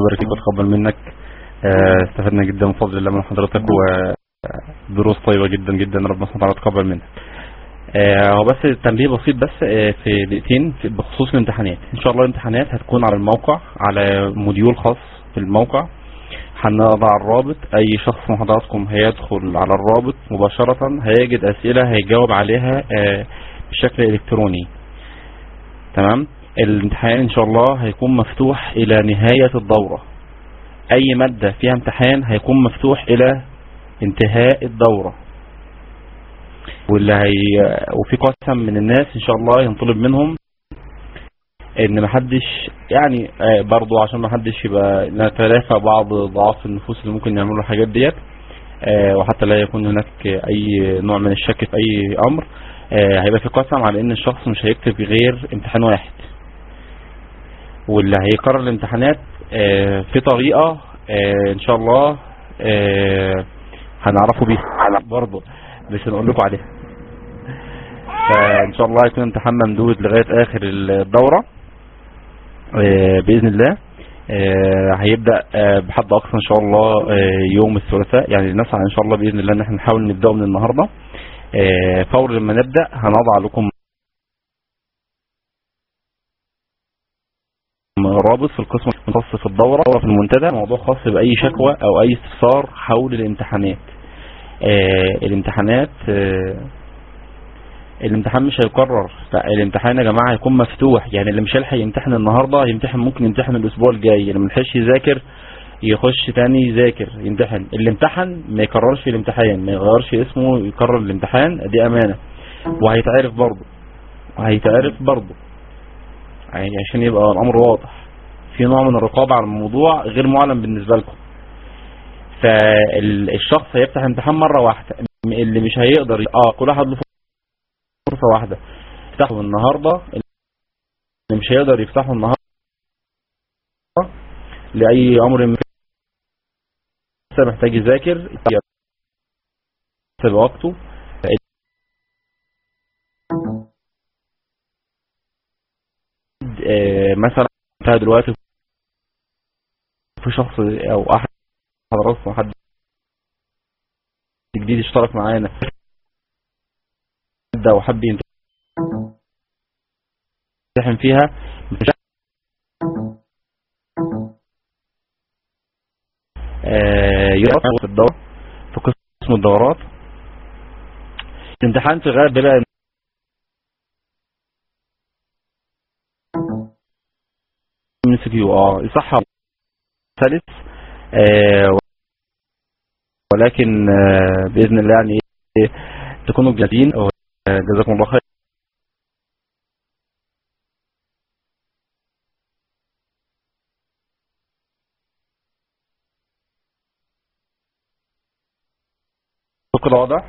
يبارك فيك ويتقبل منك. آه، استفدنا جدا من فضل الله من حضرتك ودروس طيبة جدا جدا ربنا سبحانه وتعالى يتقبل منك. آه، هو بس تنبيه بسيط بس آه، في دقيقتين بخصوص الامتحانات. إن شاء الله الامتحانات هتكون على الموقع على موديول خاص في الموقع. هنضع الرابط. أي شخص من حضراتكم هيدخل على الرابط مباشرة هيجد أسئلة هيجاوب عليها آه، بشكل إلكتروني. تمام؟ الامتحان إن شاء الله هيكون مفتوح إلى نهاية الدورة. أي مادة فيها امتحان هيكون مفتوح إلى انتهاء الدورة. واللي هي وفي قسم من الناس إن شاء الله ينطلب منهم إن محدش يعني آه، برضو عشان محدش يبقى نتلافى بعض ضعاف النفوس اللي ممكن يعملوا الحاجات ديت آه، وحتى لا يكون هناك أي نوع من الشك في أي أمر آه، هيبقى في قسم على إن الشخص مش هيكتب غير امتحان واحد. واللي هيقرر الامتحانات آه، في طريقة آه، إن شاء الله آه، هنعرفه بيها برضه مش هنقول لكم عليها. فإن شاء الله يكون امتحان ممدود لغاية آخر الدورة بإذن الله. هيبدأ بحد أقصى إن شاء الله يوم الثلاثاء. يعني نسعى إن شاء الله بإذن الله إن إحنا نحاول نبدأه من النهاردة. فور لما نبدأ هنضع لكم رابط في القسم المختص في الدورة في المنتدى. موضوع خاص بأي شكوى أو أي استفسار حول الامتحانات. آه الامتحانات آه الامتحان مش هيكرر. لا الامتحان يا جماعة هيكون مفتوح. يعني اللي مش هيلحق يمتحن النهاردة يمتحن ممكن يمتحن الأسبوع الجاي. اللي ملحقش يذاكر يخش تاني يذاكر يمتحن. اللي امتحن ما يكررش الامتحان ما يغيرش اسمه يكرر الامتحان. دي أمانة. وهيتعرف برضه. وهيتعرف برضه. يعني عشان يبقى الأمر واضح. في نوع من الرقابة على الموضوع غير معلن بالنسبة لكم. فالشخص هيفتح امتحان مرة واحدة اللي مش هيقدر آه كل واحد له فرصة واحدة. يفتحه النهاردة اللي مش هيقدر يفتحه النهاردة لأي أمر ما لسه محتاج يذاكر يحسب وقته. آه، مثلا انتهى دلوقتي في شخص أو احد حضراتكم حد جديد اشترك معانا ده وحب يمتحن فيها مش آه، يقف في الدورة في قسم الدورات الامتحان في الغالب بيبقى من سي آه يصح ثالث آه ولكن آه بإذن الله يعني تكونوا جاهزين آه، جزاكم الله خير. كده واضح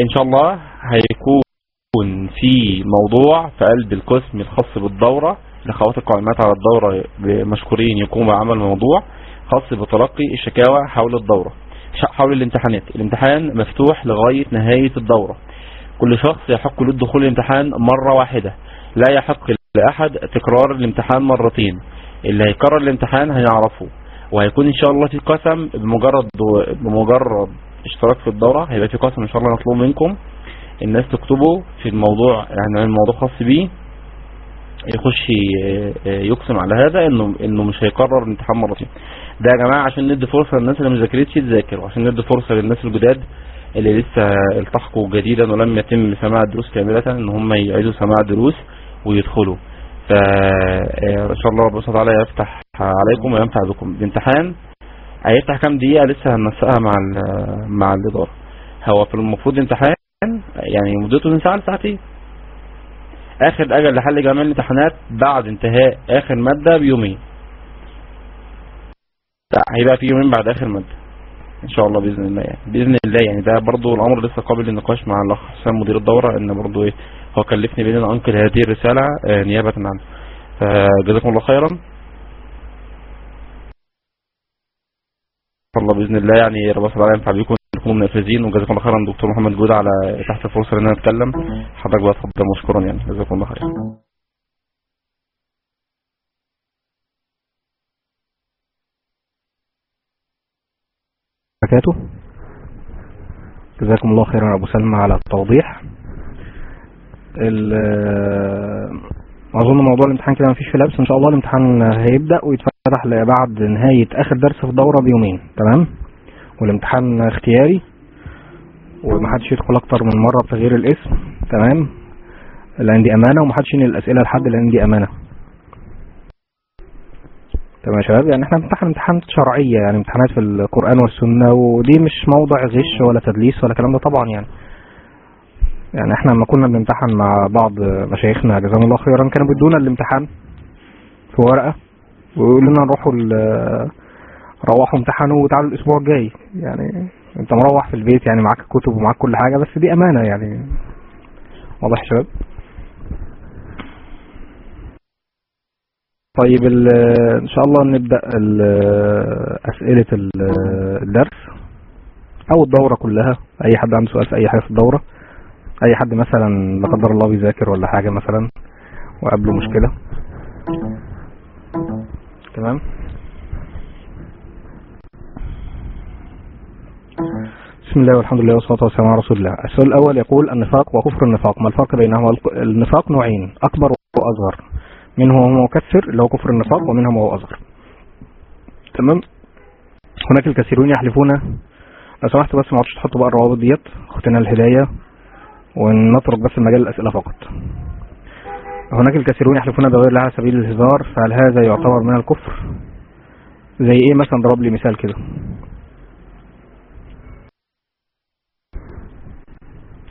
إن شاء الله هيكون في موضوع في قلب القسم الخاص بالدورة. لخوات القائمات على الدورة مشكورين يقوموا بعمل موضوع خاص بتلقي الشكاوى حول الدورة حول الامتحانات الامتحان مفتوح لغاية نهاية الدورة. كل شخص يحق له الدخول الامتحان مرة واحدة لا يحق لأحد تكرار الامتحان مرتين. اللي هيكرر الامتحان هيعرفه وهيكون إن شاء الله في قسم بمجرد بمجرد اشتراك في الدورة هيبقى في قسم إن شاء الله مطلوب منكم. الناس تكتبوا في الموضوع يعني الموضوع خاص بيه. يخش ي- يقسم على هذا انه إنه مش هيكرر الامتحان مرتين ده يا جماعة عشان ندي فرصة للناس اللي ما ذاكرتش تذاكر وعشان ندي فرصة للناس الجداد اللي لسه التحقوا جديدا ولم يتم سماع الدروس كاملة إن هم يعيدوا سماع الدروس ويدخلوا. ف آه، إن شاء الله ربنا سبحانه وتعالى يفتح عليكم وينفع بكم. الامتحان هيفتح كام دقيقة؟ لسه هننسقها مع مع الإدارة. هو في المفروض امتحان يعني مدته من ساعة لساعتين. آخر أجل لحل جميع الامتحانات بعد انتهاء آخر مادة بيومين. هيبقى في يومين بعد آخر مادة. إن شاء الله بإذن الله يعني. بإذن الله يعني. ده برضو الأمر لسه قابل للنقاش مع الأخ حسام مدير الدورة إن برضو إيه هو كلفني بان أنا انقل هذه الرسالة آه، نيابة عنه. فجزاكم الله خيرا. الله بإذن الله يعني ربنا سبحانه وتعالى ينفع بيكم ومنافذين وجزاكم الله خيرا دكتور محمد جود على تحت الفرصة ان أنا اتكلم حضرتك بقى اتفضل مشكورا يعني. جزاكم الله خيرا وبركاته جزاكم الله خيرا أبو سلمى على التوضيح. أظن موضوع الامتحان كده مفيش فيه لبس. إن شاء الله الامتحان هيبدأ ويتفتح بعد نهاية آخر درس في الدورة بيومين. تمام؟ والامتحان اختياري. ومحدش يدخل أكتر من مرة بتغيير الاسم. تمام؟ لأن دي أمانة ومحدش ينقل الأسئلة لحد لأن دي أمانة. تمام يا شباب؟ يعني إحنا بنمتحن امتحانات شرعية يعني امتحانات في القرآن والسنة ودي مش موضع غش ولا تدليس ولا كلام ده طبعا يعني. يعني إحنا لما كنا بنمتحن مع بعض مشايخنا جزاهم الله خيرا كانوا بيدونا الامتحان في ورقة ويقولوا لنا نروحوا روحوا امتحنوا وتعالوا الأسبوع الجاي. يعني أنت مروح في البيت يعني معاك كتب ومعاك كل حاجة بس دي أمانة يعني. واضح يا شباب؟ طيب إن شاء الله نبدأ أسئلة الدرس أو الدورة كلها. أي حد عنده سؤال في أي حاجة في الدورة. أي حد مثلا لا قدر الله بيذاكر ولا حاجة مثلا وقابله مشكلة. تمام؟ بسم الله والحمد لله والصلاة والسلام على رسول الله. السؤال الأول يقول النفاق وكفر النفاق. ما الفرق بينهما؟ النفاق نوعين أكبر وأصغر. منه هو مكفر اللي هو كفر النفاق ومنه هو أصغر. تمام؟ هناك الكثيرون يحلفون. لو سمحت بس ما عادش تحطوا بقى الروابط ديت. اختنا الهداية. ونترك بس المجال الأسئلة فقط. هناك الكثيرون يحلفون بغير الله على سبيل الهزار. فهل هذا يعتبر من الكفر؟ زي إيه مثلا؟ ضرب لي مثال كده.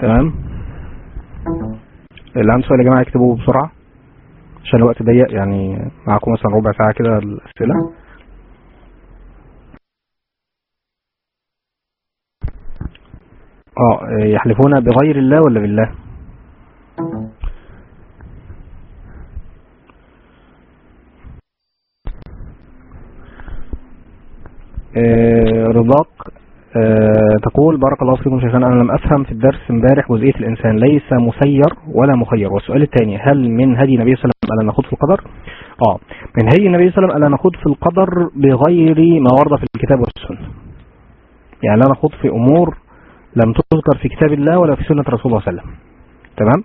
تمام؟ اللي عنده سؤال يا جماعة يكتبوه بسرعة عشان الوقت ضيق يعني معاكم مثلا ربع ساعة كده الأسئلة. آه يحلفون بغير الله ولا بالله؟ آه آه تقول بارك الله فيكم شيخنا أنا لم أفهم في الدرس امبارح جزئية الإنسان ليس مسير ولا مخير. والسؤال الثاني هل من هدي النبي صلى الله عليه وسلم ألا نخوض في القدر؟ آه من هدي النبي صلى الله عليه وسلم ألا نخوض في القدر بغير ما ورد في الكتاب والسنة. يعني لا نخوض في أمور لم تذكر في كتاب الله ولا في سنة رسول الله صلى الله عليه وسلم. تمام؟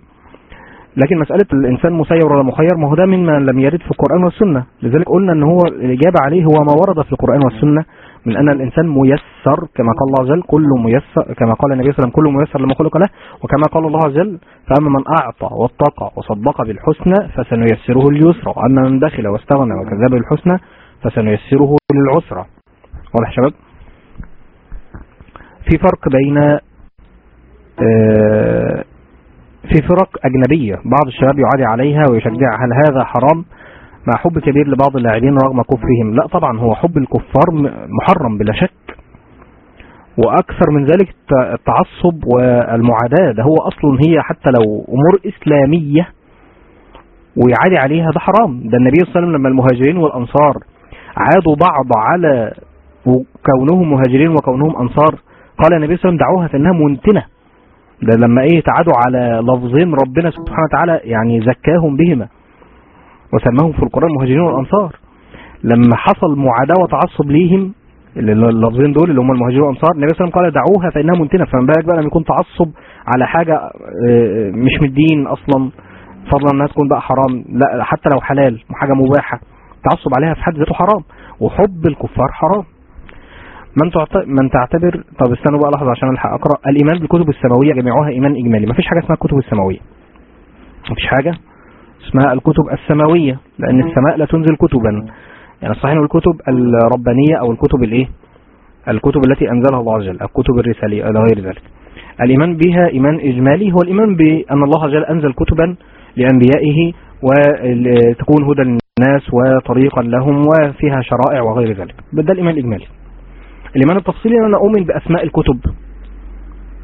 لكن مسألة الإنسان مسير ولا مخير ما هو ده مما لم يرد في القرآن والسنة. لذلك قلنا أن هو الإجابة عليه هو ما ورد في القرآن والسنة من أن الإنسان ميسر كما قال الله عز وجل كل ميسر كما قال النبي صلى الله عليه وسلم كل ميسر لما خلق له وكما قال الله عز وجل فأما من أعطى واتقى وصدق بالحسنى فسنيسره اليسرى وأما من دخل واستغنى وكذب بالحسنى فسنيسره للعسرى. واضح شباب؟ في فرق بين في فرق أجنبية بعض الشباب يعادي عليها ويشجع هل هذا حرام؟ مع حب كبير لبعض اللاعبين رغم كفرهم. لا طبعا هو حب الكفار محرم بلا شك. وأكثر من ذلك التعصب والمعاداة. ده هو أصلا هي حتى لو أمور إسلامية ويعادي عليها ده حرام. ده النبي صلى الله عليه وسلم لما المهاجرين والأنصار عادوا بعض على كونهم مهاجرين وكونهم أنصار قال النبي صلى الله عليه وسلم دعوها فإنها منتنة. ده لما إيه تعادوا على لفظين ربنا سبحانه وتعالى يعني زكاهم بهما وسماهم في القرآن المهاجرين والأنصار. لما حصل معاداة وتعصب ليهم اللفظين دول اللي هم المهاجرين والأنصار النبي صلى الله عليه وسلم قال دعوها فإنها منتنة. فما بالك بقى لما يكون تعصب على حاجة مش من الدين أصلا فضلا إنها تكون بقى حرام. لا حتى لو حلال وحاجة مباحة تعصب عليها في حد ذاته حرام. وحب الكفار حرام. من من تعتبر طب استنوا بقى لحظة عشان ألحق أقرأ. الإيمان بالكتب السماوية جميعها إيمان إجمالي. مفيش حاجة اسمها الكتب السماوية. مفيش حاجة اسمها الكتب السماوية لأن السماء لا تنزل كتبا. يعني الصحيح الكتب الربانية أو الكتب الإيه؟ الكتب التي أنزلها الله عز وجل الكتب الرسالية إلى غير ذلك. الإيمان بها إيمان إجمالي. هو الإيمان بأن الله عز وجل أنزل كتبا لأنبيائه وتكون هدى للناس وطريقا لهم وفيها شرائع وغير ذلك. ده الإيمان الإجمالي. الإيمان التفصيلي أن أنا أؤمن بأسماء الكتب.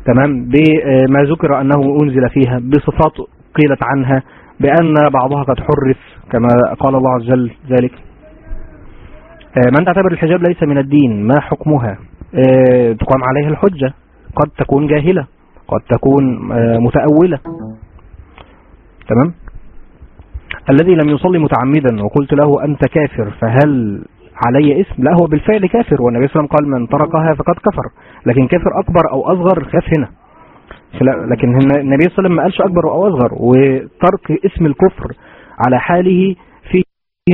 تمام؟ بما ذكر أنه أنزل فيها بصفات قيلت عنها بأن بعضها قد حرف كما قال الله عز وجل ذلك. من تعتبر الحجاب ليس من الدين ما حكمها؟ تقام عليها الحجة. قد تكون جاهلة قد تكون متأولة. تمام؟ الذي لم يصلي متعمدا وقلت له أنت كافر فهل علي اسم لا هو بالفعل كافر والنبي صلى الله عليه وسلم قال من تركها فقد كفر. لكن كافر أكبر أو أصغر خاف هنا. لكن النبي صلى الله عليه وسلم ما قالش أكبر أو أصغر وترك اسم الكفر على حاله فيه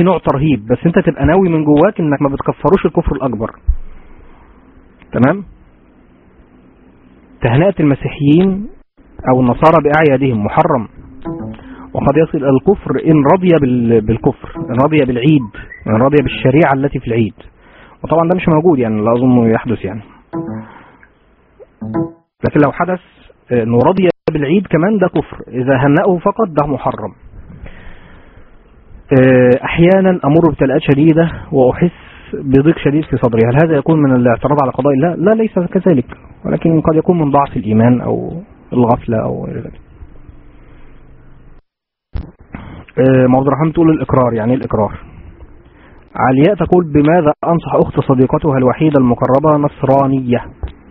نوع ترهيب. بس أنت تبقى ناوي من جواك إنك ما بتكفروش الكفر الأكبر. تمام؟ تهنئة المسيحيين أو النصارى بأعيادهم محرم. وقد يصل إلى الكفر إن رضي بال- بالكفر إن رضي بالعيد إن رضي بالشريعة التي في العيد. وطبعا ده مش موجود يعني لا أظن يحدث يعني. لكن لو حدث انه رضي بالعيد كمان ده كفر. إذا هنأه فقط ده محرم. آه، أحيانا أمر بتلقات شديدة وأحس بضيق شديد في صدري. هل هذا يكون من الاعتراض على قضاء الله؟ لا ليس كذلك. ولكن قد يكون من ضعف الإيمان أو الغفلة أو غير ذلك آه، موضوع رحمة تقول الإقرار يعني الإقرار. علياء تقول بماذا أنصح أخت صديقتها الوحيدة المقربة نصرانية؟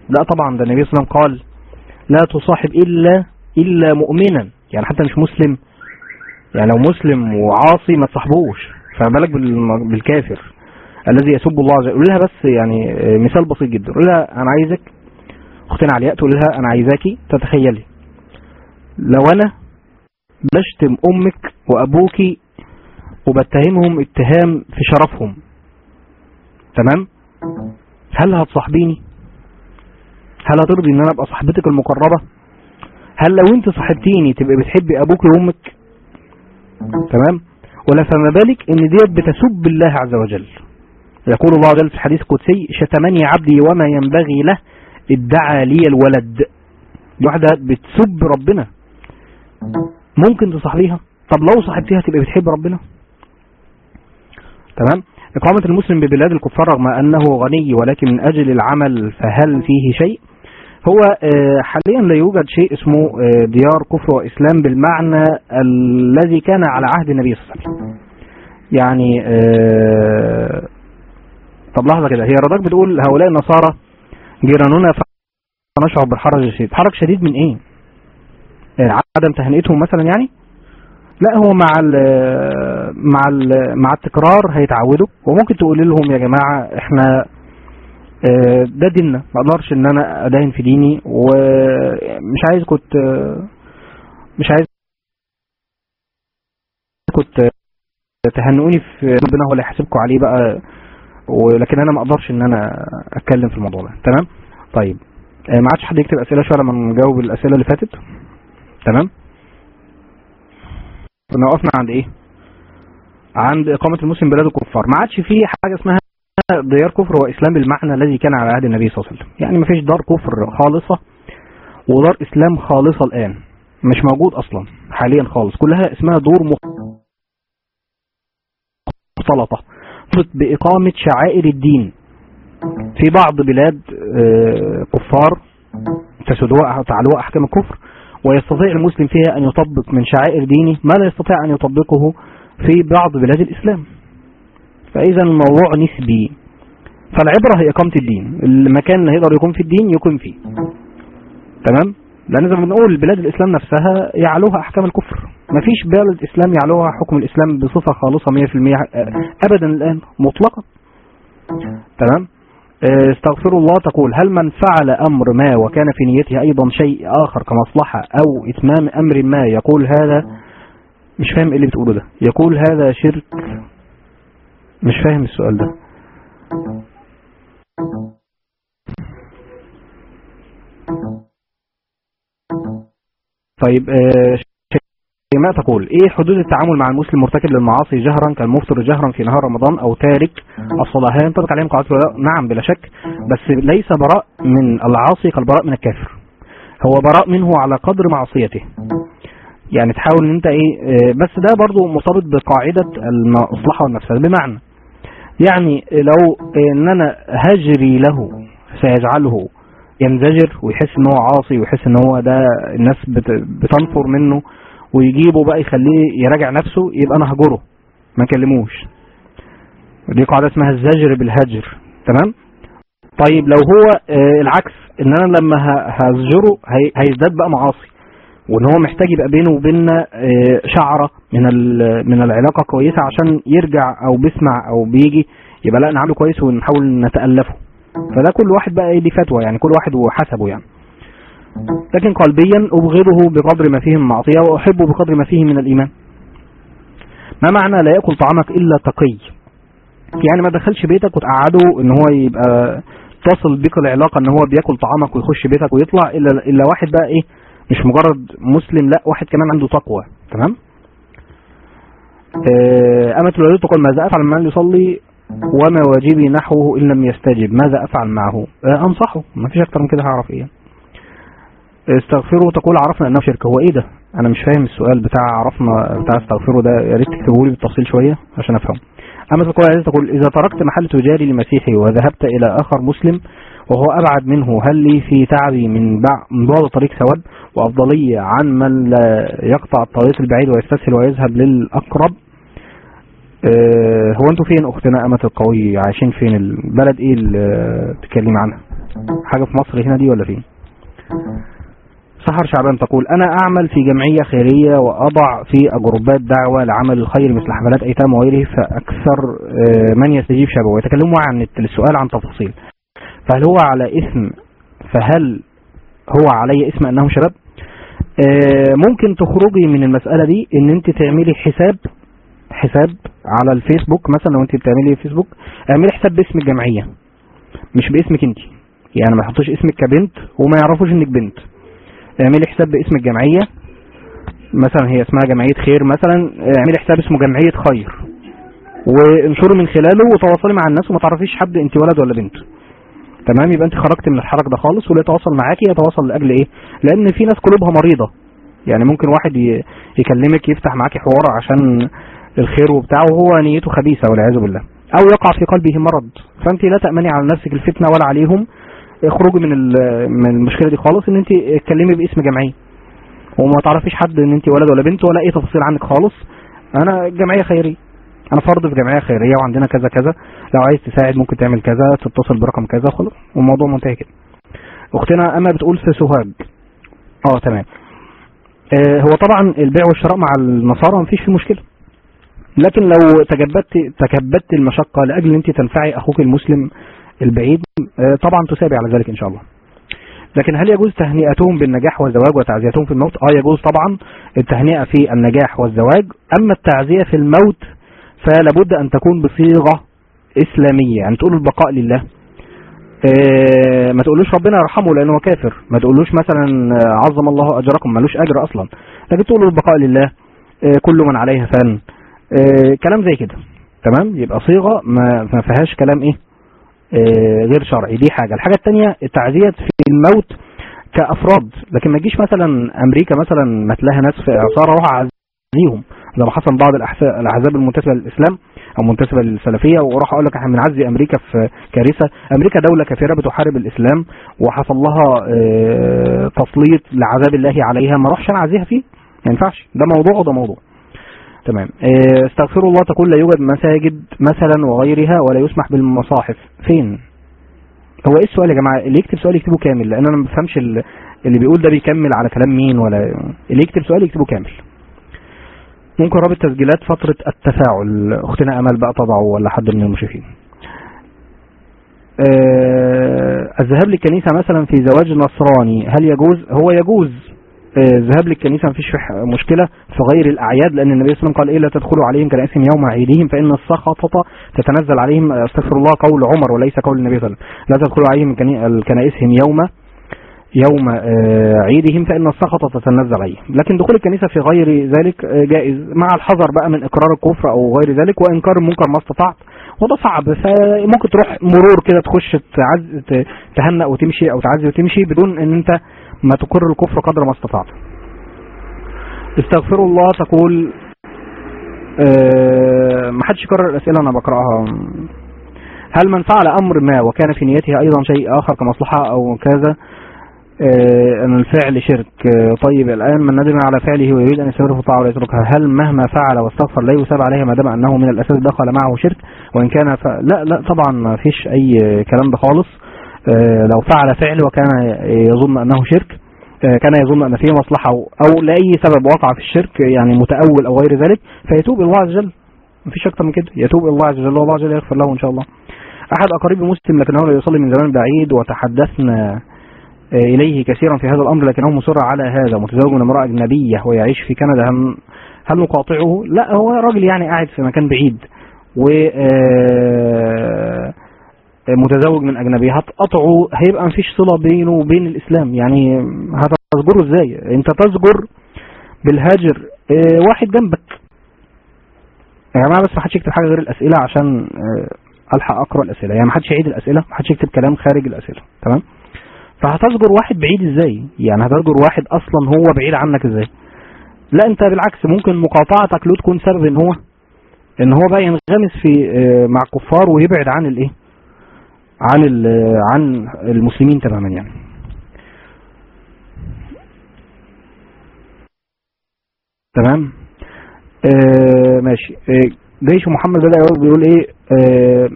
لا طبعا ده النبي صلى الله عليه وسلم قال لا تصاحب إلا إلا مؤمنا. يعني حتى مش مسلم. يعني لو مسلم وعاصي ما تصاحبوش. فما بالك بالكافر الذي يسب الله عز وجل. قول لها بس يعني آه، مثال بسيط جدا. قول لها أنا عايزك أختنا علياء تقول لها أنا عايزاكي تتخيلي. لو أنا بشتم أمك وأبوك وبتهمهم اتهام في شرفهم. تمام؟ هل هتصاحبيني؟ هل هترضي إن أنا أبقى صاحبتك المقربة؟ هل لو أنت صاحبتيني تبقى بتحبي أبوك وأمك؟ تمام؟ ولا فما بالك إن ديت بتسب الله عز وجل. يقول الله عز وجل في الحديث القدسي شتمني عبدي وما ينبغي له ادعى لي الولد. دي واحدة بتسب ربنا. ممكن تصاحبيها؟ طب لو صاحبتيها تبقى بتحب ربنا؟ تمام؟ إقامة المسلم ببلاد الكفار رغم أنه غني ولكن من أجل العمل فهل فيه شيء؟ هو آه، حاليا لا يوجد شيء اسمه آه، ديار كفر وإسلام بالمعنى الذي كان على عهد النبي صلى الله عليه وسلم. يعني آه، طب لحظة كده هي رضاك بتقول هؤلاء النصارى جيراننا فنشعر بالحرج الشديد حرج شديد من إيه؟ عدم تهنئتهم مثلا يعني؟ لا هو مع ال مع ال مع التكرار هيتعودوا. وممكن تقول لهم يا جماعة إحنا آه، ده ديننا. ما أقدرش إن أنا ادين في ديني. ومش عايز كنت مش عايز كنت تهنئوني في ربنا هو اللي يحاسبكم عليه بقى. ولكن أنا ما أقدرش إن أنا أتكلم في الموضوع ده. تمام؟ طيب. آه، ما عادش حد يكتب أسئلة شوية لما نجاوب الأسئلة اللي فاتت. تمام؟ كنا وقفنا عند إيه؟ عند إقامة المسلم بلاد الكفار. ما عادش في حاجة اسمها ديار كفر وإسلام بالمعنى الذي كان على عهد النبي صلى الله عليه وسلم. يعني ما فيش دار كفر خالصة ودار إسلام خالصة الآن. مش موجود أصلا حاليا خالص. كلها اسمها دور مختلطة. بإقامة شعائر الدين. في بعض بلاد آه، كفار تسودوها أو تعلوها أحكام الكفر. ويستطيع المسلم فيها أن يطبق من شعائر دينه ما لا يستطيع أن يطبقه في بعض بلاد الإسلام. فإذا الموضوع نسبي. فالعبرة هي إقامة الدين. المكان اللي هيقدر يكون في الدين يكون فيه. تمام؟ لأن زي ما بنقول بلاد الإسلام نفسها يعلوها أحكام الكفر. مفيش بلد إسلام يعلوها حكم الإسلام بصفة خالصة 100% أبدا الآن مطلقا تمام؟ استغفر الله تقول هل من فعل أمر ما وكان في نيته أيضا شيء آخر كمصلحة أو إتمام أمر ما يقول هذا؟ مش فاهم إيه اللي بتقوله ده. يقول هذا شرك. مش فاهم السؤال ده. طيب شيماء تقول. إيه حدود التعامل مع المسلم مرتكب للمعاصي جهرا كالمفطر جهرا في نهار رمضان أو تارك الصلاة هل ينطبق عليهم قاعدة الولاء؟ نعم بلا شك. بس ليس براء من العاصي كالبراء من الكافر. هو براء منه على قدر معصيته. يعني تحاول إن أنت إيه آه، بس ده برضو مرتبط بقاعدة المصلحة والمفسدة. بمعنى يعني لو إن أنا هجري له سيجعله ينزجر ويحس إن هو عاصي ويحس إن هو ده الناس بت- بتنفر منه ويجيبه بقى يخليه يراجع نفسه يبقى أنا هجره. ما كلموش. دي قاعدة اسمها الزجر بالهجر. تمام؟ طيب لو هو آه، العكس إن أنا لما هزجره هي- هيزداد بقى معاصي. وإن هو محتاج يبقى بينه وبيننا آه، شعرة من من العلاقة كويسة عشان يرجع أو بيسمع أو بيجي يبقى لا نعامله كويس ونحاول نتألفه. فده كل واحد بقى إيه ليه فتوى يعني كل واحد وحسبه يعني. لكن قلبيا أبغضه بقدر ما فيه من معصية وأحبه بقدر ما فيه من الإيمان. ما معنى لا يأكل طعامك إلا تقي؟ يعني ما دخلش بيتك وتقعده إن هو يبقى تصل بك العلاقة إن هو بيأكل طعامك ويخش بيتك ويطلع إلا إلا واحد بقى إيه؟ مش مجرد مسلم لا واحد كمان عنده تقوى. تمام؟ آه، أمة الوليد تقول ماذا أفعل من يصلي وما واجبي نحوه إن لم يستجب؟ ماذا أفعل معه؟ آه، أنصحه. ما فيش أكتر من كده هعرف إيه. استغفروا تقول عرفنا أنه شرك هو إيه ده؟ أنا مش فاهم السؤال بتاع عرفنا بتاع استغفروا ده. يا ريت تكتبوا لي بالتفصيل شوية عشان أفهم. أما تقول عايز تقول إذا تركت محل تجاري لمسيحي وذهبت إلى آخر مسلم وهو أبعد منه هل لي في تعبي من بع- من بعد الطريق ثواب؟ وأفضلية عن من لا يقطع الطريق البعيد ويستسهل ويذهب للأقرب. آه، هو أنتوا فين أختنا أمة القوي؟ عايشين فين؟ البلد إيه اللي بتتكلمي عنها؟ حاجة في مصر هنا دي ولا فين؟ سحر شعبان تقول أنا أعمل في جمعية خيرية وأضع في جروبات دعوة لعمل الخير مثل حملات أيتام وغيره فأكثر آه، من يستجيب شباب ويتكلموا عن السؤال عن تفاصيل. فهل هو على اسم فهل هو علي اسم أنهم شباب؟ آه، ممكن تخرجي من المسألة دي إن أنت تعملي حساب حساب على الفيسبوك مثلا لو أنت بتعملي فيسبوك اعملي حساب باسم الجمعية مش باسمك أنت. يعني ما يحطوش اسمك كبنت وما يعرفوش إنك بنت. اعملي حساب باسم الجمعية. مثلا هي اسمها جمعية خير مثلا اعملي حساب اسمه جمعية خير. وانشري من خلاله وتواصلي مع الناس وما تعرفيش حد انت ولد ولا بنت. تمام؟ يبقى انت خرجت من الحرج ده خالص واللي يتواصل معاكي يتواصل لأجل إيه؟ لأن في ناس قلوبها مريضة. يعني ممكن واحد يكلمك يفتح معاكي حوار عشان الخير وبتاعه وهو نيته خبيثة والعياذ بالله. أو يقع في قلبه مرض فانت لا تأمني على نفسك الفتنة ولا عليهم. اخرجي من من المشكلة دي خالص إن أنت اتكلمي باسم جمعية. وما تعرفيش حد إن أنت ولد ولا بنت ولا أي تفاصيل عنك خالص. أنا جمعية خيرية. أنا فرد في جمعية خيرية وعندنا كذا كذا. لو عايز تساعد ممكن تعمل كذا تتصل برقم كذا خلاص والموضوع منتهي كده. أختنا أما بتقول في سوهاج. آه تمام. آه هو طبعا البيع والشراء مع النصارى مفيش فيه مشكلة. لكن لو تجبدت تكبدت المشقة لأجل أن أنت تنفعي أخوك المسلم البعيد آه، طبعا تسابي على ذلك إن شاء الله. لكن هل يجوز تهنئتهم بالنجاح والزواج وتعزيتهم في الموت؟ آه يجوز طبعا التهنئة في النجاح والزواج. أما التعزية في الموت فلابد أن تكون بصيغة إسلامية يعني تقول البقاء لله. آه، ما تقولوش ربنا يرحمه لأنه كافر. ما تقولوش مثلا آه، عظم الله أجركم ملوش أجر أصلا. لكن تقولوا البقاء لله كل من عليها فان كلام زي كده. تمام؟ يبقى صيغة ما فيهاش كلام آه، غير شرعي. دي حاجة. الحاجة التانية التعزية في الموت كأفراد. لكن ما تجيش مثلا أمريكا مثلا ما تلاقي ناس في إعصار أروح أعزيهم زي ما حصل بعض الأحزاب المنتسبة للإسلام أو منتسبة للسلفية. وراح أقول لك إحنا بنعزي أمريكا في كارثة. أمريكا دولة كثيرة بتحارب الإسلام. وحصل لها آه، تسليط لعذاب الله عليها. ما اروحش أنا أعزيها فيه. ما ينفعش. ده موضوع وده موضوع. تمام. آه، استغفر الله تقول لا يوجد مساجد مثلا وغيرها ولا يسمح بالمصاحف. فين؟ هو إيه السؤال يا جماعة؟ اللي يكتب سؤال يكتبه كامل لأن أنا ما بفهمش ال- اللي بيقول ده بيكمل على كلام مين ولا اللي يكتب سؤال يكتبه كامل. ممكن رابط تسجيلات فترة التفاعل. أختنا أمل بقى تضعه ولا حد من المشرفين. آه، الذهاب للكنيسة مثلا في زواج نصراني هل يجوز؟ هو يجوز. الذهاب للكنيسة مفيش فيه ح- مشكلة في غير الأعياد لأن النبي صلى الله عليه وسلم قال إيه؟ لا تدخلوا عليهم كنائسهم يوم عيدهم فإن السخطة تتنزل عليهم. آه، استغفر الله قول عمر وليس قول النبي صلى الله عليه وسلم. لا تدخلوا عليهم كنائسهم يوم يوم آه، عيدهم فإن السخطة تتنزل عليهم. لكن دخول الكنيسة في غير ذلك آه، جائز مع الحذر بقى من إقرار الكفر أو غير ذلك وإنكار المنكر ما استطعت. وده صعب فممكن تروح مرور كده تخش تعز تهنأ وتمشي أو تعزي وتمشي بدون إن أنت ما تقر الكفر قدر ما استطعت. استغفر الله تقول آه، ما حدش يكرر الأسئلة أنا بقرأها. هل من فعل أمر ما وكان في نيته أيضا شيء آخر كمصلحة أو كذا؟ أن الفعل شرك. آه، طيب الآن من ندم على فعله ويريد أن يستمر في الطاعة ولا يتركها هل مهما فعل واستغفر لا يثاب عليه ما دام أنه من الأساس دخل معه شرك؟ وإن كان ف... لا لا طبعا ما فيش أي كلام ده خالص. آه، لو فعل فعل وكان يظن أنه شرك آه، كان يظن أن فيه مصلحة أو- لأي سبب وقع في الشرك يعني متأول أو غير ذلك فيتوب الله عز وجل. مفيش أكتر من كده. يتوب الله عز وجل والله عز وجل يغفر له إن شاء الله. أحد أقاربي مسلم لكنه لا يصلي من زمان بعيد وتحدثنا آه، إليه كثيرا في هذا الأمر لكنه مصر على هذا متزوج من امرأة أجنبية ويعيش في كندا. هل, هل نقاطعه؟ لا هو راجل يعني قاعد في مكان بعيد. و آه، متزوج من أجنبية هتقطعه هيبقى مفيش صلة بينه وبين الإسلام. يعني هتزجره إزاي؟ أنت تزجر بالهاجر آه، واحد جنبك. يا جماعة بس ما حدش يكتب حاجة غير الأسئلة عشان آه، ألحق أقرأ الأسئلة. يعني ما حدش يعيد الأسئلة ما حدش يكتب كلام خارج الأسئلة. تمام؟ فهتزجر واحد بعيد إزاي؟ يعني هتزجر واحد أصلا هو بعيد عنك إزاي؟ لا أنت بالعكس ممكن مقاطعتك له تكون سبب إن هو إن هو بقى ينغمس في آه، مع الكفار ويبعد عن الإيه؟ عن ال- عن المسلمين تماما يعني. تمام؟ آه ماشي. آه جيش محمد بدأ يقول- إيه؟ آه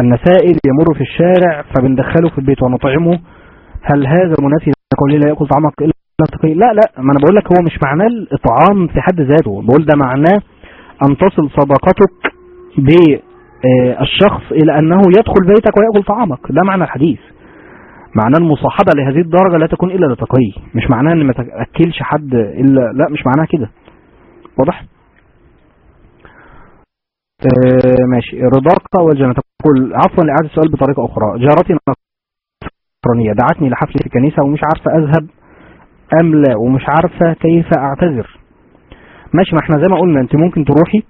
النسائل يمر في الشارع فبندخله في البيت ونطعمه. هل هذا منافي لقوله لا يأكل طعامك إلا التقي لا لا ما أنا بقول لك هو مش معناه الإطعام في حد ذاته. بقول ده معناه أن تصل صداقتك بالشخص إلى أنه يدخل بيتك ويأكل طعامك. ده معنى الحديث. معناه المصاحبة لهذه الدرجة لا تكون إلا لتقي. مش معناه أن ما تأكلش حد إلا لا مش معناها كده. واضح؟ آه ماشي. رضاك والجنة تقول عفوا لإعادة السؤال بطريقة أخرى. جارتي نصرانية. دعتني لحفل في الكنيسة ومش عارفة أذهب أم لا ومش عارفة كيف أعتذر. ماشي ما إحنا زي ما قلنا أنت ممكن تروحي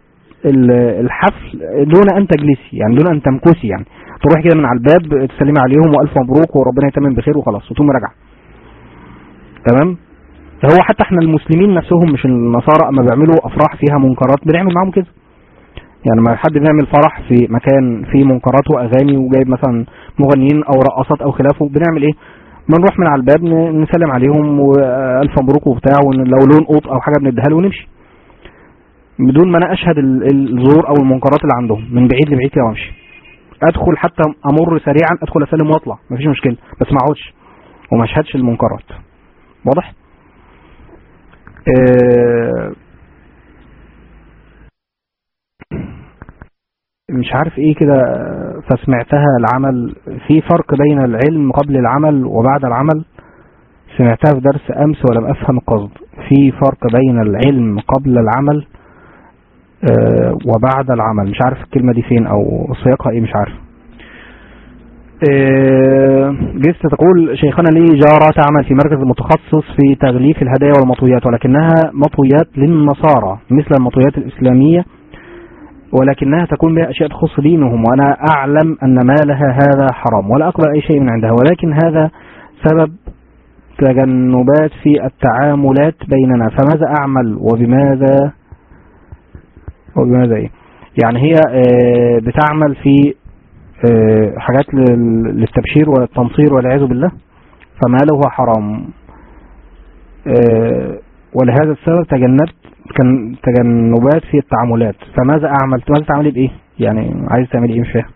ال- الحفل دون أن تجلسي يعني دون أن تمكثي يعني. تروحي كده من على الباب تسلمي عليهم وألف مبروك وربنا يتمم بخير وخلاص وتقوم راجعة. تمام؟ هو حتى إحنا المسلمين نفسهم مش النصارى أما بيعملوا أفراح فيها منكرات بنعمل معاهم كده. يعني ما حد بيعمل فرح في مكان فيه منكرات وأغاني وجايب مثلا مغنيين أو رقصات أو خلافه بنعمل إيه؟ بنروح من على الباب نسلم عليهم وألف مبروك وبتاع ولو لون قوط أو حاجة بنديها له ونمشي. بدون ما أنا أشهد ال- الزور أو المنكرات اللي عندهم من بعيد لبعيد كده وأمشي. أدخل حتى أمر سريعا أدخل أسلم وأطلع مفيش مشكلة بس ما أقعدش وما أشهدش المنكرات. واضح؟ آه، مش عارف إيه كده فسمعتها العمل في فرق بين العلم قبل العمل وبعد العمل؟ سمعتها في درس أمس ولم أفهم القصد في فرق بين العلم قبل العمل آه، وبعد العمل. مش عارف الكلمة دي فين أو سياقها إيه مش عارف. آه، جست تقول شيخنا لي جارة تعمل في مركز متخصص في تغليف الهدايا والمطويات ولكنها مطويات للنصارى مثل المطويات الإسلامية ولكنها تكون بها أشياء تخص دينهم وأنا أعلم أن مالها هذا حرام ولا أقبل أي شيء من عندها ولكن هذا سبب تجنبات في التعاملات بيننا. فماذا أعمل؟ وبماذا؟ وبماذا إيه؟ يعني هي آه، بتعمل في آه، حاجات لل- للتبشير والتنصير والعياذ بالله فماله حرام. آه، ولهذا السبب تجنبت كان تجنبات في التعاملات. فماذا أعمل؟ ماذا تعملي بإيه؟ يعني عايز تعملي إيه؟ مش فاهم.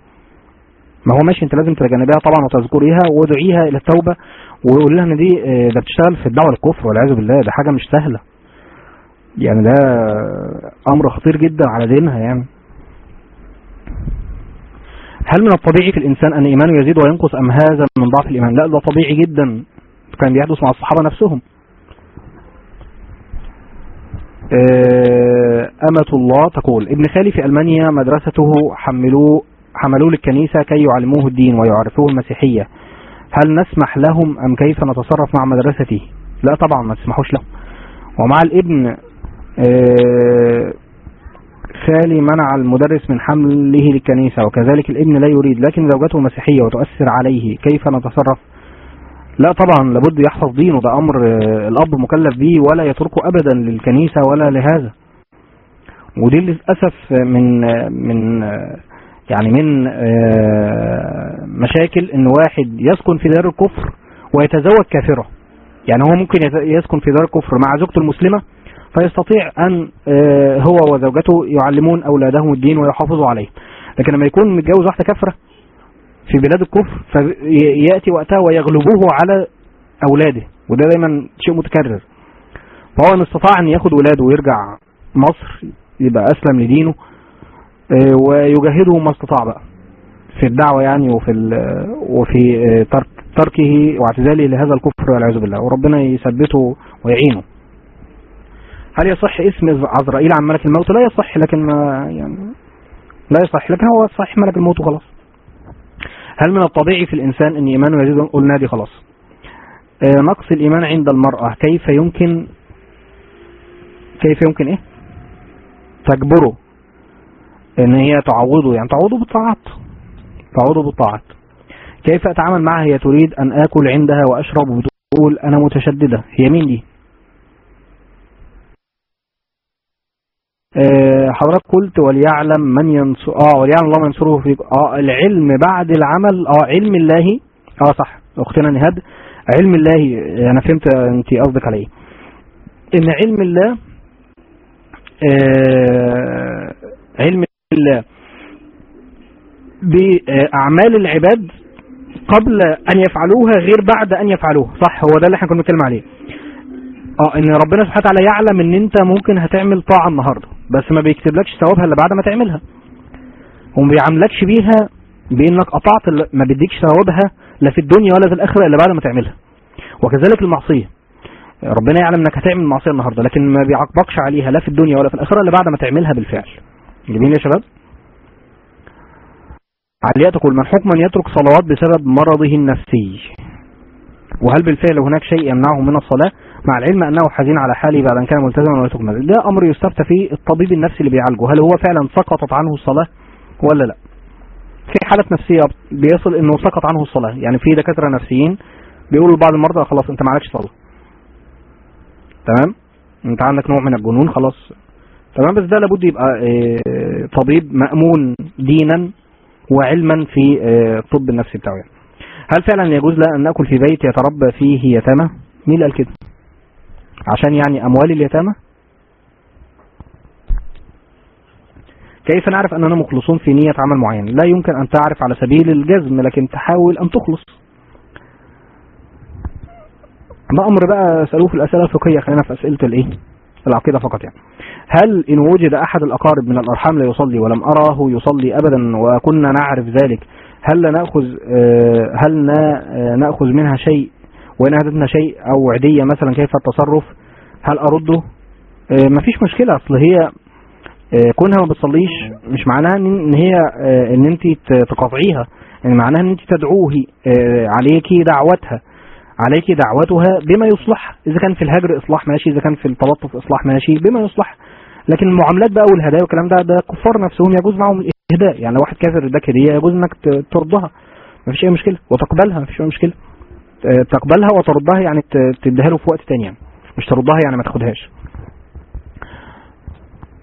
ما هو ماشي أنت لازم تتجنبيها طبعا وتذكريها وادعيها إلى التوبة وقول لها إن دي آه، ده بتشتغل في الدعوة للكفر والعياذ بالله ده حاجة مش سهلة. يعني ده أمر خطير جدا على دينها يعني. هل من الطبيعي في الإنسان أن إيمانه يزيد وينقص أم هذا من ضعف الإيمان؟ لا ده طبيعي جدا. كان بيحدث مع الصحابة نفسهم. أمة الله تقول ابن خالي في ألمانيا مدرسته حملوه حملوه للكنيسة كي يعلموه الدين ويعرفوه المسيحية. هل نسمح لهم أم كيف نتصرف مع مدرسته؟ لا طبعا ما تسمحوش لهم. ومع الابن آه، خالي منع المدرس من حمله للكنيسة وكذلك الابن لا يريد لكن زوجته مسيحية وتؤثر عليه كيف نتصرف؟ لا طبعا لابد يحفظ دينه ده أمر آه، الأب مكلف به ولا يتركه ابدا للكنيسة ولا لهذا. ودي للأسف من آه، من آه، يعني من مشاكل إن واحد يسكن في دار الكفر ويتزوج كافرة. يعني هو ممكن يسكن في دار الكفر مع زوجته المسلمة فيستطيع آه، هو وزوجته يعلمون أولادهم الدين ويحافظوا عليه. لكن لما يكون متجوز واحدة كافرة في بلاد الكفر فيأتي وقتها ويغلبوه على أولاده وده دايما شيء متكرر. فهو إن استطاع أن ياخد ولاده ويرجع مصر يبقى أسلم لدينه آه، ويجاهده ما استطاع بقى. في الدعوة يعني وفي وفي آه، ترك تركه واعتزاله لهذا الكفر والعياذ بالله. وربنا يثبته ويعينه. هل يصح اسم عزرائيل عن ملك الموت؟ لا يصح لكن ما يعني لا يصح لكن هو صحيح ملك الموت وخلاص. هل من الطبيعي في الإنسان أن إيمانه يزيد؟ قلنا دي خلاص. آه، نقص الإيمان عند المرأة كيف يمكن كيف يمكن إيه؟ تجبره إن هي تعوضه؟ يعني تعوضه بالطاعات. تعوضه بالطاعات. كيف أتعامل معها؟ هي تريد أن آكل عندها وأشرب وتقول أنا متشددة. هي مين دي؟ حضرتك قلت وليعلم من ينصر آه وليعلم الله من ينصره في آه العلم بعد العمل. آه علم الله. آه صح. أختنا نهاد. علم الله. أنا فهمت أنت قصدك على إيه. إن علم الله آه علم الله بأعمال العباد قبل أن يفعلوها غير بعد أن يفعلوها. صح. هو ده اللي إحنا كنا بنتكلم عليه. آه إن ربنا سبحانه وتعالى يعلم إن أنت ممكن هتعمل طاعة النهاردة. بس ما بيكتبلكش ثوابها إلا بعد ما تعملها. وما بيعاملكش بيها بإنك قطعت ما بيديكش ثوابها لا في الدنيا ولا في الآخرة إلا بعد ما تعملها. وكذلك المعصية. ربنا يعلم إنك هتعمل معصية النهاردة لكن ما بيعاقبكش عليها لا في الدنيا ولا في الآخرة إلا بعد ما تعملها بالفعل. جميل يا شباب؟ عليا تقول من حكم من يترك صلوات بسبب مرضه النفسي. وهل بالفعل هناك شيء يمنعه من الصلاة؟ مع العلم أنه حزين على حاله بعد أن كان ملتزما ولا تكمل. ده أمر يستفتى فيه الطبيب النفسي اللي بيعالجه. هل هو فعلا سقطت عنه الصلاة ولا لا؟ في حالة نفسية بيصل إنه سقط عنه الصلاة. يعني في دكاترة نفسيين بيقولوا لبعض المرضى خلاص أنت معلكش صلاة. تمام؟ أنت عندك نوع من الجنون خلاص. تمام؟ بس ده لابد يبقى آه طبيب مأمون دينا وعلما في آه الطب النفسي بتاعه يعني. هل فعلا يجوز لنا أن نأكل في بيت يتربى فيه يتامى؟ مين قال كده؟ عشان يعني أموال اليتامى؟ كيف نعرف أننا مخلصون في نية عمل معين؟ لا يمكن أن تعرف على سبيل الجزم لكن تحاول أن تخلص. ده أمر بقى اسألوه في الأسئلة الفقهية. خلينا في أسئلة الإيه؟ العقيدة فقط يعني. هل إن وجد أحد الأقارب من الأرحام لا يصلي ولم أراه يصلي ابدا وكنا نعرف ذلك هل نأخذ هل نأخذ منها شيء؟ وإن اهدتنا شيء أو عدية مثلا كيف التصرف؟ هل أرده؟ مفيش مشكلة. أصل هي كونها ما بتصليش مش معناها إن هي إن انت تقاطعيها. يعني معناها إن انت تدعوه عليكي دعوتها. عليكي دعوتها بما يصلح. إذا كان في الهجر إصلاح ماشي إذا كان في التلطف إصلاح ماشي بما يصلح. لكن المعاملات بقى والهدايا والكلام ده ده كفار نفسهم يجوز معهم الاهداء يعني لو واحد كافر اداك هدية يجوز إنك ترضها. مفيش أي مشكلة. وتقبلها مفيش أي مشكلة. تقبلها وتردها يعني تديها له في وقت تاني يعني. مش تردها يعني ما تاخدهاش.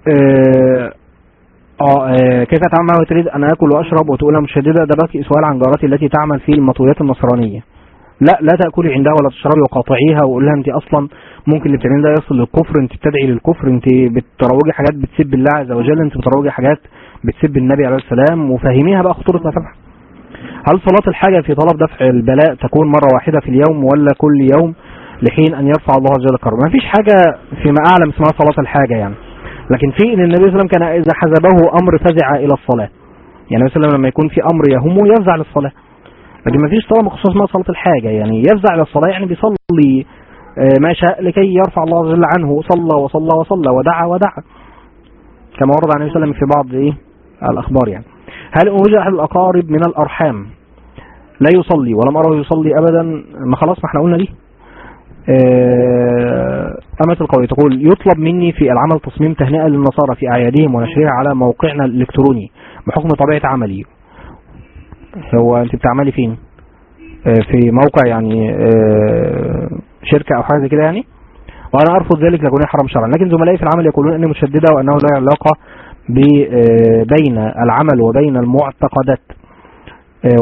آه, آه كيف اتعامل معه تريد؟ أن آكل وأشرب وتقولها مشدده ده باقي سؤال عن جارتي التي تعمل في المطويات النصرانية. لا لا تأكلي عندها ولا تشربي وقاطعيها وقول لها انت أصلا ممكن اللي بتعمليه ده يصل للكفر انت بتدعي للكفر انت بتروجي حاجات بتسب الله عز وجل انت بتروجي حاجات بتسب النبي عليه السلام. وفهميها بقى خطورة ما هل صلاة الحاجة في طلب دفع البلاء تكون مرة واحدة في اليوم ولا كل يوم لحين أن يرفع الله عز وجل ما فيش حاجة فيما أعلم اسمها صلاة الحاجة يعني. لكن في إن النبي صلى الله عليه وسلم كان إذا حزبه أمر فزع إلى الصلاة. يعني النبي صلى الله عليه وسلم لما يكون في أمر يهمه يفزع للصلاة. لكن ما فيش صلاة مخصوص اسمها صلاة الحاجة يعني يفزع إلى الصلاة يعني بيصلي ما شاء لكي يرفع الله عز وجل عنه صلى وصلى وصلى ودعا ودعا. كما ورد عن النبي صلى الله عليه وسلم في بعض إيه؟ الأخبار يعني. هل وجد أحد الأقارب من الأرحام؟ لا يصلي ولم اره يصلي ابدا. ما خلاص ما إحنا قلنا دي أمة القوي تقول يطلب مني في العمل تصميم تهنئة للنصارى في أعيادهم ونشرها على موقعنا الإلكتروني بحكم طبيعة عملي. هو أنت بتعملي فين؟ في موقع يعني شركة أو حاجة زي كده يعني؟ وأنا أرفض ذلك لكون حرام شرعا. لكن زملائي في العمل يقولون أني مشددة وأنه لا علاقة بين العمل وبين المعتقدات.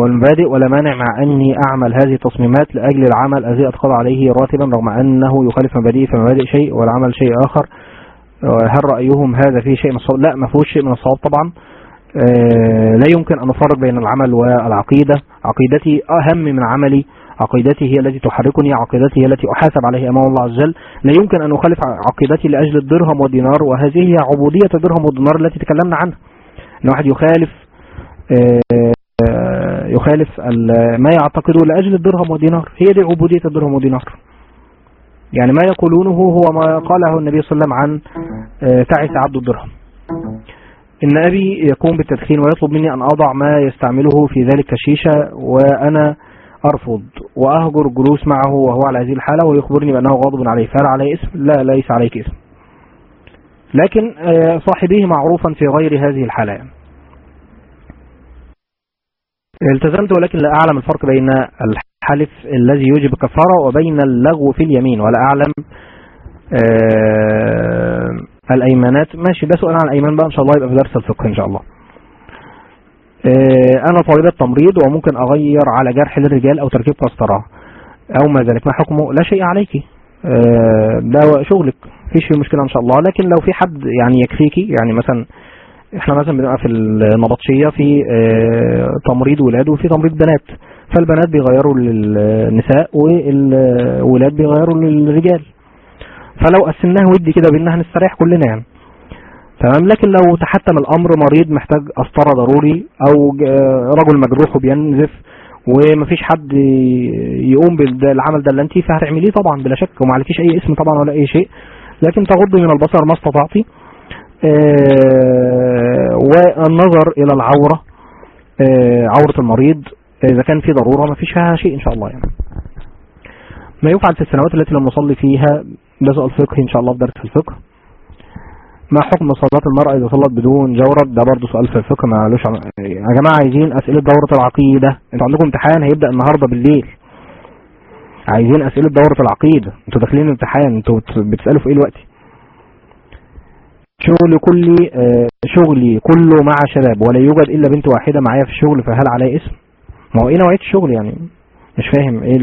والمبادئ ولا مانع مع أني أعمل هذه التصميمات لأجل العمل الذي أدخل عليه راتبا رغم أنه يخالف مبادئي فمبادئ شيء والعمل شيء آخر. هل رأيهم هذا فيه شيء من الصواب؟ لا ما فيهوش شيء من الصواب طبعا. لا يمكن أن نفرق بين العمل والعقيدة. عقيدتي أهم من عملي. عقيدتي هي التي تحركني. عقيدتي هي التي أحاسب عليها أمام الله عز وجل. لا يمكن أن أخالف عقيدتي لأجل الدرهم والدينار وهذه هي عبودية الدرهم والدينار التي تكلمنا عنها. أن واحد يخالف آه، يخالف ال- ما يعتقده لأجل الدرهم والدينار. هي دي عبودية الدرهم والدينار. يعني ما يقولونه هو ما قاله النبي صلى الله عليه وسلم عن آه، تعس عبد الدرهم. إن أبي يقوم بالتدخين ويطلب مني أن أضع ما يستعمله في ذلك كشيشة وأنا أرفض وأهجر الجلوس معه وهو على هذه الحالة ويخبرني بأنه غاضب عليه فهل عليه اسم؟ لا ليس عليك اسم لكن آه، صاحبيه معروفا في غير هذه الحالة. التزمت ولكن لا أعلم الفرق بين الحلف الذي يوجب الكفارة وبين اللغو في اليمين ولا أعلم الأيمانات. ماشي ده سؤال عن الأيمان بقى إن شاء الله يبقى في درس الفقه إن شاء الله. آه، أنا طالبة تمريض وممكن أغير على جرح للرجال أو تركيب قسطرة أو ما ذلك. ما حكمه؟ لا شيء عليك. آه، ده شغلك. مفيش فيه مشكلة إن شاء الله. لكن لو في حد يعني يكفيكي يعني مثلا إحنا مثلا بنبقى في النبطشية في آه، تمريض ولاد وفي تمريض بنات. فالبنات بيغيروا للنساء والولاد بيغيروا للرجال. فلو قسمناها ودي كده بينا هنستريح كلنا يعني. تمام؟ لكن لو تحتم الأمر مريض محتاج قسطره ضروري أو رجل مجروح وبينزف ومفيش حد يقوم بالعمل ده الا انت فهتعمليه طبعا بلا شك وما عليكيش أي اسم طبعا ولا أي شيء. لكن تغضي من البصر ما استطعتي. آه، والنظر إلى العورة آه، عورة المريض إذا كان في ضرورة ما فيش شيء إن شاء الله يعني. ما يفعل في السنوات التي لم نصلي فيها ده سؤال فقهي إن شاء الله في درس الفقه. ما حكم صلاة المرأة إذا صلت بدون جورب ده برضه سؤال في الفقه ما لوش عم... يا جماعة عايزين أسئلة دورة العقيدة. أنتوا عندكم امتحان هيبدأ النهاردة بالليل. عايزين أسئلة دورة العقيدة. أنتوا داخلين امتحان أنتوا بت- بتسألوا في إيه دلوقتي؟ شغلي كلي آه، شغلي كله مع شباب ولا يوجد إلا بنت واحدة معايا في الشغل فهل عليه اسم؟ ما هو إيه نوعية الشغل يعني؟ مش فاهم إيه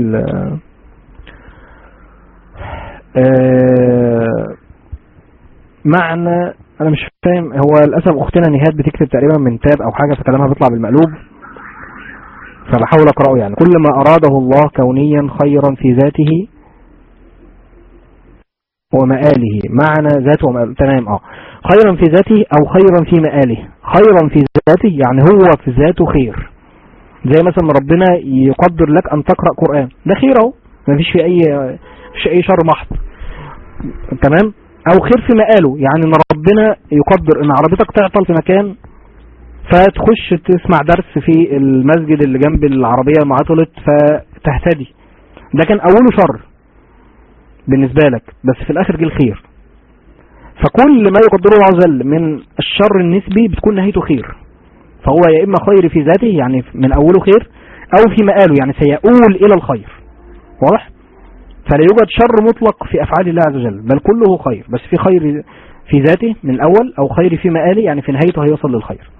معنى أنا مش فاهم هو للأسف أختنا نهاد بتكتب تقريبا من تاب أو حاجة فكلامها بيطلع بالمقلوب. فبحاول أقرأه يعني. كل ما أراده الله كونيا خيرا في ذاته ومآله. معنى ذاته ومآله. تمام آه. خيرا في ذاته أو خيرا في مآله. خيرا في ذاته يعني هو في ذاته خير. زي مثلا ربنا يقدر لك أن تقرأ قرآن. ده خير أهو. مفيش في أي أي شر محض. تمام؟ أو خير في مقاله يعني إن ربنا يقدر إن عربيتك تعطل في مكان فتخش تسمع درس في المسجد اللي جنب العربية ما عطلت فتهتدي. ده كان أوله شر بالنسبة لك بس في الآخر جه الخير. فكل ما يقدره الله عز وجل من الشر النسبي بتكون نهايته خير. فهو يا إما خير في ذاته يعني من أوله خير أو في مقاله يعني سيؤول إلى الخير. واضح؟ فلا يوجد شر مطلق في أفعال الله عز وجل بل كله خير. بس في خير في ذاته من الأول أو خير في مآله يعني في نهايته هيوصل للخير.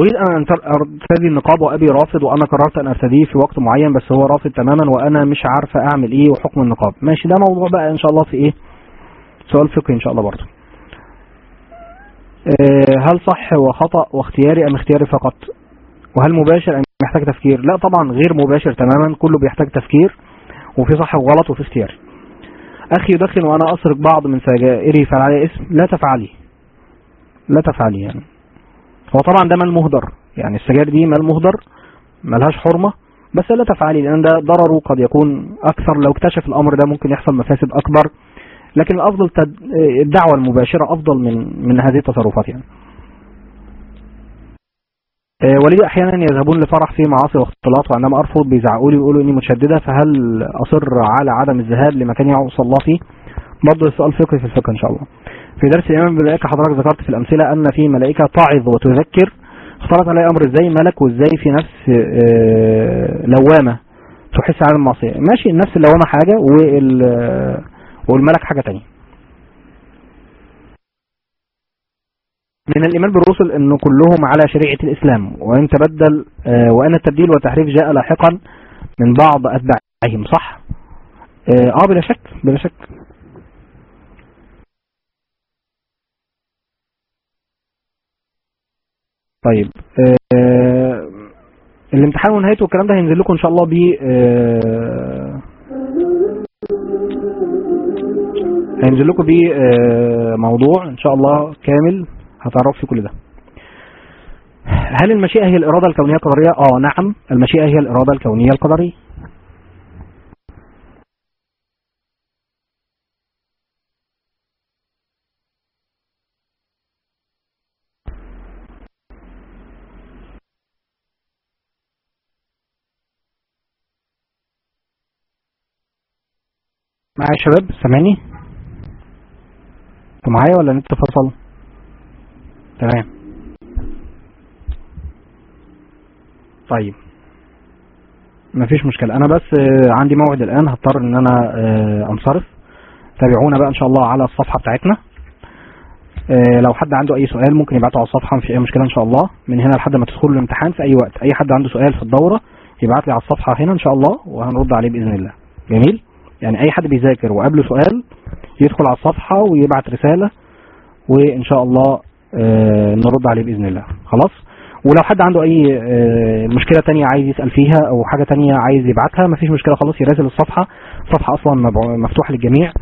أريد أن أنتر- أرتدي النقاب وأبي رافض وأنا قررت أن أرتديه في وقت معين بس هو رافض تماما وأنا مش عارفه أعمل إيه وحكم النقاب. ماشي ده موضوع بقى إن شاء الله في إيه؟ سؤال فقهي إن شاء الله برضه. آه، هل صح وخطأ واختياري أم اختياري فقط؟ وهل مباشر أم محتاج تفكير؟ لا طبعا غير مباشر تماما كله بيحتاج تفكير. وفي صح وغلط وفي اختياري أخي يدخن وأنا أسرق بعض من سجائري فعلي اسم لا تفعلي. لا تفعلي يعني. هو طبعا ده مال مهدر. يعني السجائر دي مال مهدر ملهاش حرمة بس لا تفعلي لأن ده ضرره قد يكون أكثر. لو اكتشف الأمر ده ممكن يحصل مفاسد أكبر. لكن الأفضل تد... الدعوة المباشرة أفضل من من هذه التصرفات يعني. والدي أحيانا يذهبون لفرح في معاصي واختلاط وعندما أرفض بيزعقوا لي ويقولوا إني متشددة فهل أصر على عدم الذهاب لمكان يعصى الله فيه؟ برضه سؤال فقهي في الفقه إن شاء الله. في درس الامام بالملائكه حضرتك ذكرت في الأمثلة أن في ملائكة تعظ وتذكر اختلط علي أمر إزاي ملك وازاي في نفس آه، لوامة تحس على المعصية. ماشي النفس اللوامة حاجة وال والملك حاجة تانية. من الإيمان بالرسل أنه كلهم على شريعة الإسلام. وإن تبدل آه، وأن التبديل والتحريف جاء لاحقا من بعض أتباعهم صح؟ آه آه، بلا شك بلا شك. طيب آه، الامتحان ونهايته والكلام ده هينزل لكم إن شاء الله ب آه، هينزل لكم بموضوع إن شاء الله كامل. هتعرفوا فيه كل ده. هل المشيئة هي الإرادة الكونية القدرية؟ آه نعم. المشيئة هي الإرادة الكونية القدرية. معايا يا شباب؟ سامعني؟ أنتوا معايا ولا النت فصل تمام. طيب. مفيش مشكلة. أنا بس آه، عندي موعد الآن. هضطر إن أنا آه، أنصرف. تابعونا بقى إن شاء الله على الصفحة بتاعتنا. آه، لو حد عنده أي سؤال ممكن يبعته على الصفحة مفيش أي مشكلة إن شاء الله. من هنا لحد ما تدخلوا الامتحان في أي وقت. أي حد عنده سؤال في الدورة يبعت لي على الصفحة هنا إن شاء الله وهنرد عليه بإذن الله. جميل؟ يعني أي حد بيذاكر وقابله سؤال يدخل على الصفحة ويبعت رسالة وإن شاء الله نرد عليه بإذن الله. خلاص؟ ولو حد عنده أي آه، مشكلة تانية عايز يسأل فيها أو حاجة تانية عايز يبعتها مفيش مشكلة خلاص يراسل الصفحة الصفحة أصلا مفتوحة للجميع.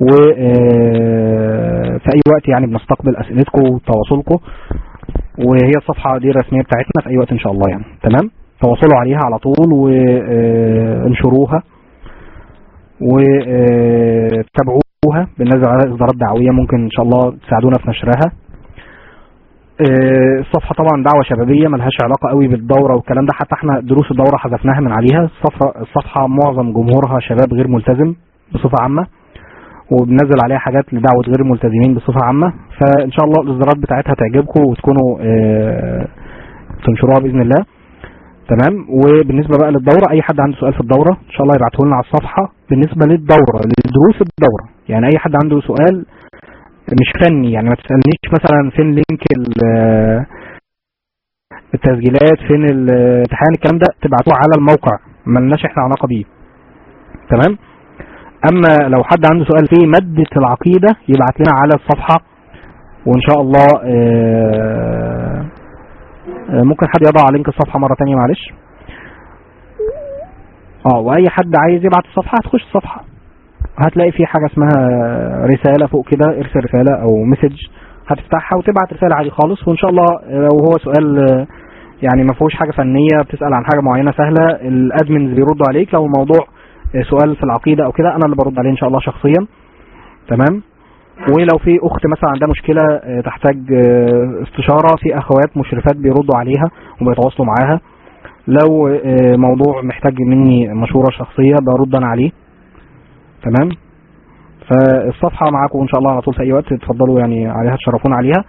وفي أي وقت يعني بنستقبل أسئلتكم وتواصلكم. وهي الصفحة دي الرسمية بتاعتنا في أي وقت إن شاء الله يعني. تمام؟ تواصلوا عليها على طول وانشروها وتابعوها بننزل عليها إصدارات دعوية ممكن إن شاء الله تساعدونا في نشرها. آه، الصفحة طبعا دعوة شبابية ملهاش علاقة قوي بالدورة والكلام ده. حتى إحنا دروس الدورة حذفناها من عليها. الصفحة, الصفحة معظم جمهورها شباب غير ملتزم بصفة عامة وبنزل عليها حاجات لدعوة غير الملتزمين بصفة عامة. فإن شاء الله الإصدارات بتاعتها تعجبكم وتكونوا آه، تنشروها بإذن الله. تمام؟ وبالنسبة بقى للدورة أي حد عنده سؤال في الدورة إن شاء الله يبعته لنا على الصفحة. بالنسبة للدورة لدروس الدورة يعني أي حد عنده سؤال مش فني يعني ما تسألنيش مثلا فين لينك ال- التسجيلات فين الامتحان الكلام ده تبعتوه على الموقع ملناش إحنا علاقة بيه. تمام؟ أما لو حد عنده سؤال في مادة العقيدة يبعت لنا على الصفحة وإن شاء الله آه، آه، ممكن حد يضع link الصفحة مرة تانية معلش. آه وأي حد عايز يبعت الصفحة هتخش الصفحة. هتلاقي في حاجة اسمها رسالة فوق كده ارسل رسالة أو message هتفتحها وتبعت رسالة عادي خالص. وإن شاء الله لو هو سؤال يعني ما فيهوش حاجة فنية بتسأل عن حاجة معينة سهلة ال admins بيردوا عليك. لو الموضوع سؤال في العقيدة أو كده أنا اللي برد عليه إن شاء الله شخصيا. تمام؟ ولو في أخت مثلا عندها مشكلة آه، تحتاج آه، استشارة في أخوات مشرفات بيردوا عليها وبيتواصلوا معاها. لو آه، موضوع محتاج مني مشورة شخصية برد أنا عليه. تمام؟ فالصفحة معاكم إن شاء الله على طول في أي وقت تفضلوا يعني عليها تشرفونا عليها.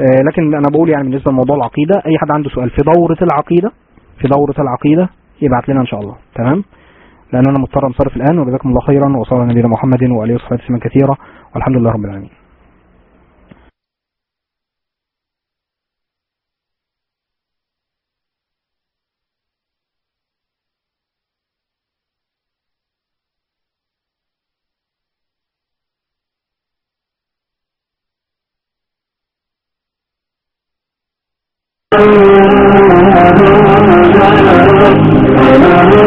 آه، لكن أنا بقول يعني بالنسبة لموضوع العقيدة أي حد عنده سؤال في دورة العقيدة في دورة العقيدة يبعت لنا إن شاء الله. تمام؟ لأن أنا مضطر أنصرف الآن وجزاكم الله خيرا وصلى نبينا محمد واله وصحبه وسلم كثيرا والحمد لله رب العالمين.